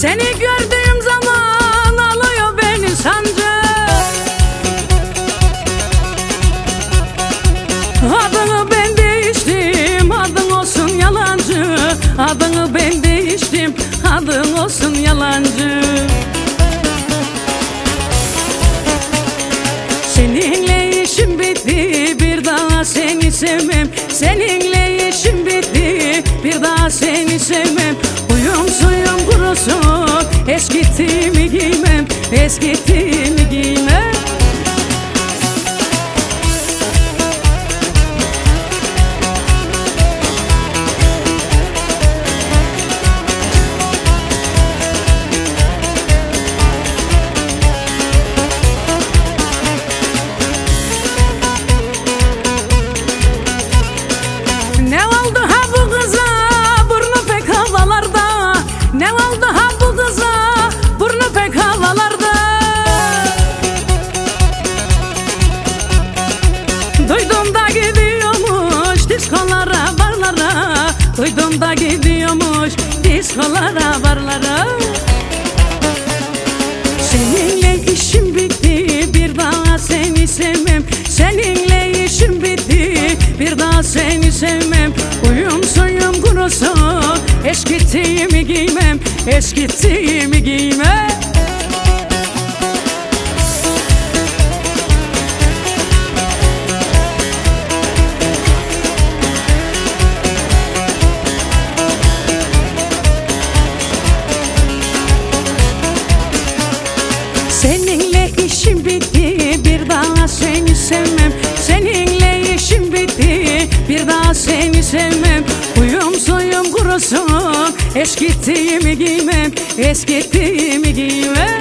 Seni gördüğüm zaman alıyor beni sancı. Adını ben değiştim adın olsun yalancı. Adını ben değiştim adın olsun yalancı. Seninle işim bitti bir daha seni sevmem. Seninle işim bitti bir daha seni sevmem. Duydum da gidiyormuş diskolara barlara. Seninle işim bitti bir daha seni sevmem. Seninle işim bitti bir daha seni sevmem. Uyum suyum kurusun eskittiğimi giymem. Eskittiğimi giymem kurusun eskittiğimi giymem Eskittiğimi giymem.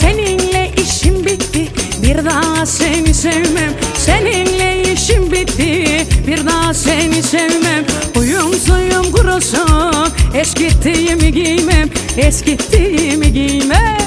Seninle işim bitti bir daha seni sevmem. Seninle işim bitti bir daha seni sevmem eskittiğimi giymem Eskittiğimi giymem